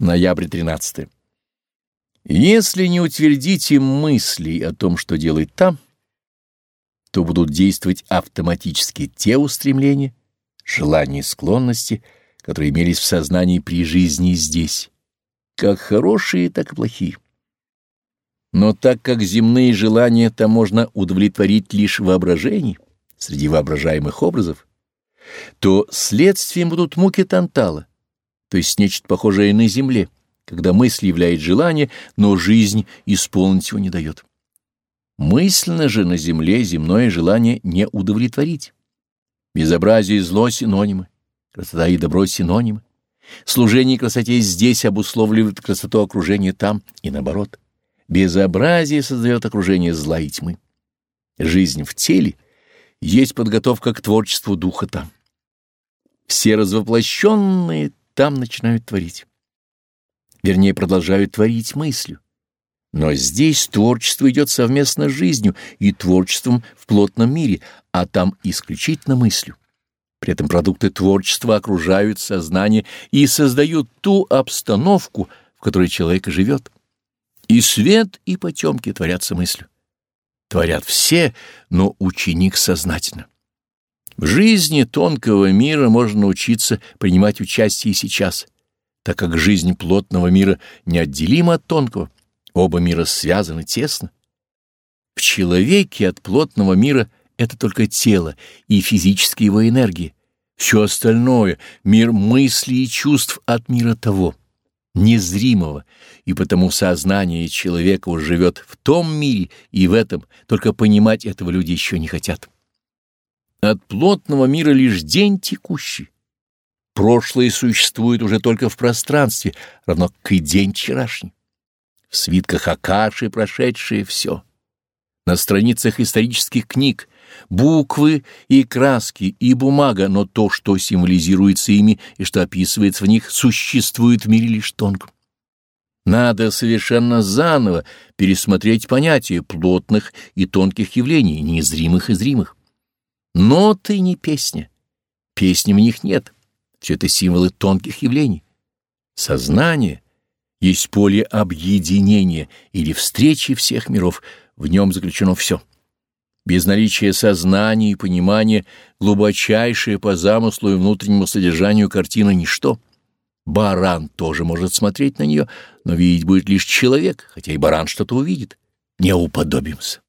Ноябрь 13. Если не утвердите мыслей о том, что делать там, то будут действовать автоматически те устремления, желания и склонности, которые имелись в сознании при жизни здесь, как хорошие, так и плохие. Но так как земные желания там можно удовлетворить лишь воображений, среди воображаемых образов, то следствием будут муки Тантала, то есть нечто похожее на земле, когда мысль являет желание, но жизнь исполнить его не дает. Мысленно же на земле земное желание не удовлетворить. Безобразие и зло — синонимы, красота и добро — синонимы. Служение красоте здесь обусловливает красоту окружения там и наоборот. Безобразие создает окружение зла и тьмы. Жизнь в теле есть подготовка к творчеству духа там. Все развоплощенные там начинают творить. Вернее, продолжают творить мыслью. Но здесь творчество идет совместно с жизнью и творчеством в плотном мире, а там исключительно мыслью. При этом продукты творчества окружают сознание и создают ту обстановку, в которой человек живет. И свет, и потемки творятся мыслью. Творят все, но ученик сознательно. В жизни тонкого мира можно научиться принимать участие и сейчас, так как жизнь плотного мира неотделима от тонкого, оба мира связаны тесно. В человеке от плотного мира это только тело и физические его энергии. Все остальное — мир мыслей и чувств от мира того, незримого, и потому сознание человека живет в том мире и в этом, только понимать этого люди еще не хотят. От плотного мира лишь день текущий. Прошлое существует уже только в пространстве, равно как и день вчерашний. В свитках Акаши прошедшее все. На страницах исторических книг буквы и краски, и бумага, но то, что символизируется ими и что описывается в них, существует в мире лишь тонко. Надо совершенно заново пересмотреть понятия плотных и тонких явлений, незримых и зримых. Ноты не песня. Песни в них нет. Все это символы тонких явлений. Сознание есть поле объединения или встречи всех миров. В нем заключено все. Без наличия сознания и понимания глубочайшее по замыслу и внутреннему содержанию картина — ничто. Баран тоже может смотреть на нее, но видеть будет лишь человек, хотя и баран что-то увидит. Не уподобимся.